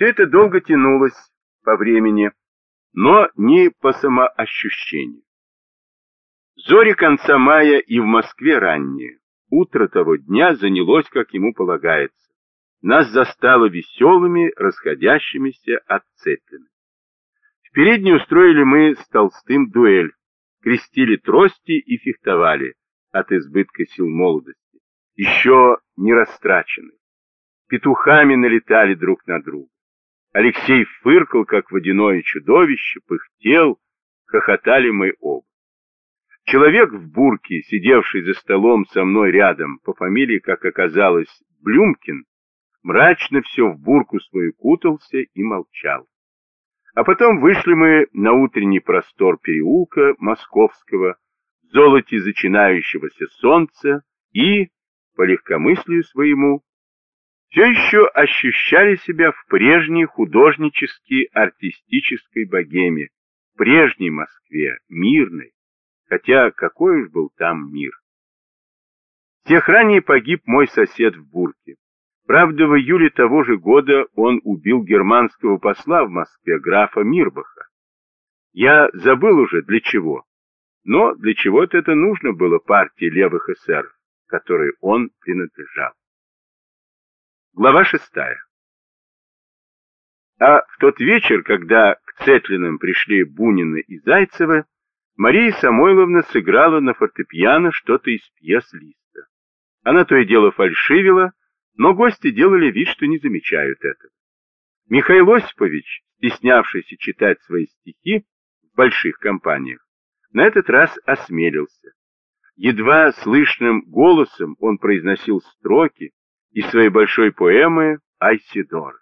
Все это долго тянулось по времени, но не по самоощущению. Зори конца мая и в Москве ранние. Утро того дня занялось, как ему полагается. Нас застало веселыми, расходящимися от Цетлина. В передней устроили мы с Толстым дуэль, крестили трости и фехтовали от избытка сил молодости, еще не растрачены. Петухами налетали друг на друга. Алексей фыркал, как водяное чудовище, пыхтел, хохотали мы оба. Человек в бурке, сидевший за столом со мной рядом, по фамилии, как оказалось, Блюмкин, мрачно все в бурку свою кутался и молчал. А потом вышли мы на утренний простор переулка Московского, золоте зачинающегося солнца и, по легкомыслию своему, все еще ощущали себя в прежней художнической артистической богеме, прежней Москве, мирной, хотя какой уж был там мир. Всех ранее погиб мой сосед в Бурке. Правда, в июле того же года он убил германского посла в Москве, графа Мирбаха. Я забыл уже для чего, но для чего-то это нужно было партии левых эсеров, которой он принадлежал. Глава шестая. А в тот вечер, когда к Цетлиным пришли Бунина и Зайцева, Мария Самойловна сыграла на фортепиано что-то из пьес Листа. Она то и дело фальшивила, но гости делали вид, что не замечают этого. Михаил Осипович, стеснявшийся читать свои стихи в больших компаниях, на этот раз осмелился. Едва слышным голосом он произносил строки из своей большой поэмы «Айсидор».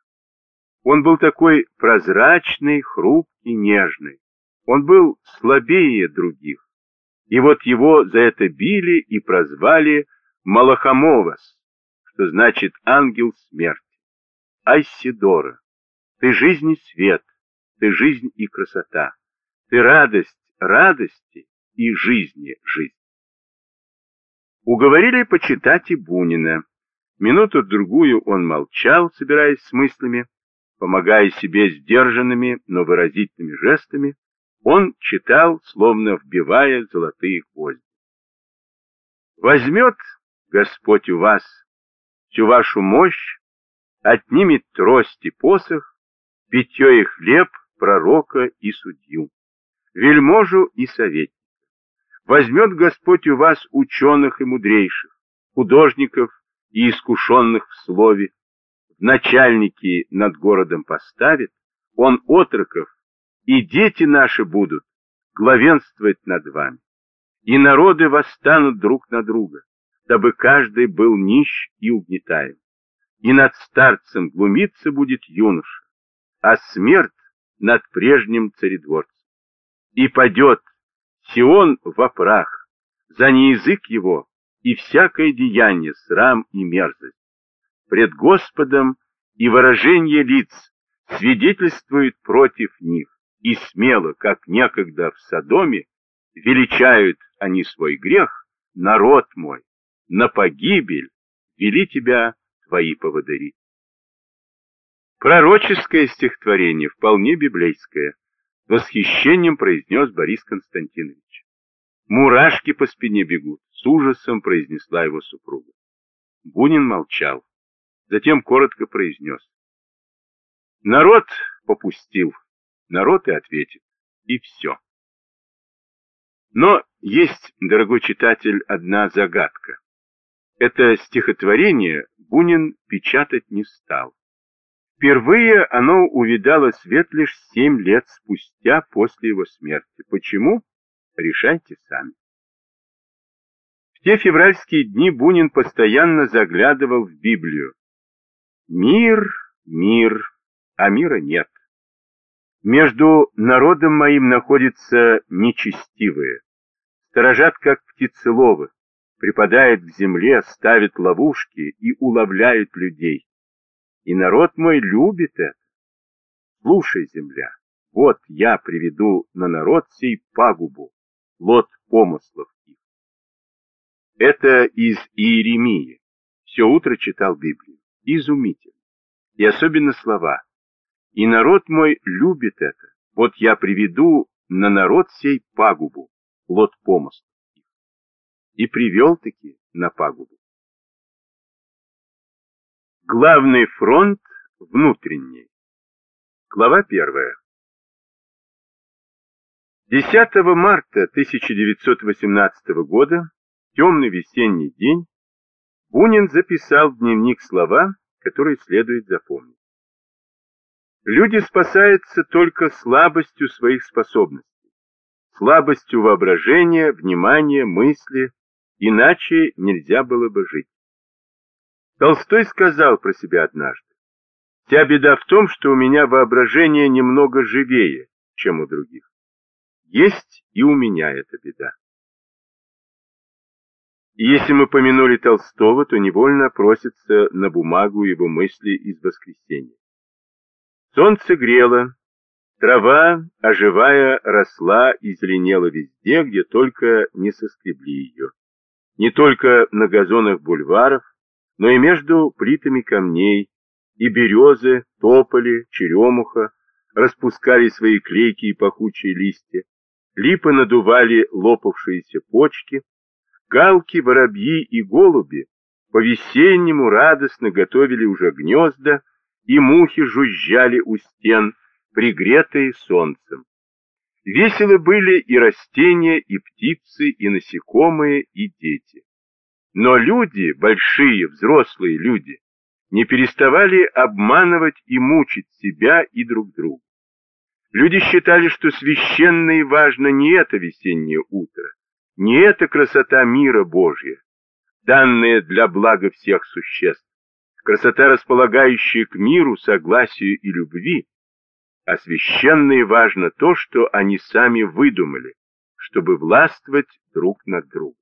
Он был такой прозрачный, хрупкий, нежный. Он был слабее других. И вот его за это били и прозвали Малахамовас, что значит ангел смерти. Айсидора, ты жизнь и свет, ты жизнь и красота, ты радость радости и жизни жизнь. Уговорили почитать и Бунина. Минуту-другую он молчал, собираясь с мыслями, помогая себе сдержанными, но выразительными жестами, он читал, словно вбивая золотые гвозди. Возьмет Господь у вас всю вашу мощь, отнимет трость и посох, питье и хлеб, пророка и судью, вельможу и советника. Возьмет Господь у вас ученых и мудрейших, художников и искушенных в слове, в начальники над городом поставит, он отроков и дети наши будут главенствовать над вами. И народы восстанут друг на друга, дабы каждый был нищ и угнетаем. И над старцем глумиться будет юноша, а смерть над прежним царедворцем. И падет Сион во прах, за неязык его и всякое деяние, срам и мерзость. Пред Господом и выражение лиц свидетельствует против них и смело, как некогда в Содоме, величают они свой грех, народ мой, на погибель вели тебя твои поводыри. Пророческое стихотворение, вполне библейское, восхищением произнес Борис Константинович. Мурашки по спине бегут, с ужасом произнесла его супруга. Бунин молчал, затем коротко произнес. Народ попустил народ и ответит. И все. Но есть, дорогой читатель, одна загадка. Это стихотворение Бунин печатать не стал. Впервые оно увидало свет лишь семь лет спустя после его смерти. Почему? Решайте сами. В те февральские дни Бунин постоянно заглядывал в Библию. Мир, мир, а мира нет. Между народом моим находятся нечестивые, сторожат, как птицеловы, припадают к земле, ставят ловушки и уловляют людей. И народ мой любит это. Слушай, земля, вот я приведу на народ сей пагубу, плод помыслов их. Это из Иеремии. Все утро читал Библию. Изумительно. И особенно слова И народ мой любит это. Вот я приведу на народ сей пагубу, плод помыслов. И привел-таки на пагубу. Главный фронт внутренний. Глава первая. 10 марта 1918 года, темный весенний день, Бунин записал в дневник слова, которые следует запомнить. Люди спасаются только слабостью своих способностей, слабостью воображения, внимания, мысли, иначе нельзя было бы жить. Толстой сказал про себя однажды, «Вся беда в том, что у меня воображение немного живее, чем у других. Есть и у меня эта беда». И если мы помянули Толстого, то невольно просится на бумагу его мысли из воскресенья. Солнце грело, трава, оживая, росла и зеленела везде, где только не соскребли ее. Не только на газонах бульваров, но и между плитами камней, и березы, тополи, черемуха распускали свои клейкие пахучие листья, липы надували лопавшиеся почки, галки, воробьи и голуби по-весеннему радостно готовили уже гнезда, и мухи жужжали у стен, пригретые солнцем. Весело были и растения, и птицы, и насекомые, и дети. Но люди, большие, взрослые люди, не переставали обманывать и мучить себя и друг друга. Люди считали, что священно и важно не это весеннее утро, не эта красота мира Божья, данная для блага всех существ, красота, располагающая к миру, согласию и любви, а священно и важно то, что они сами выдумали, чтобы властвовать друг над другом.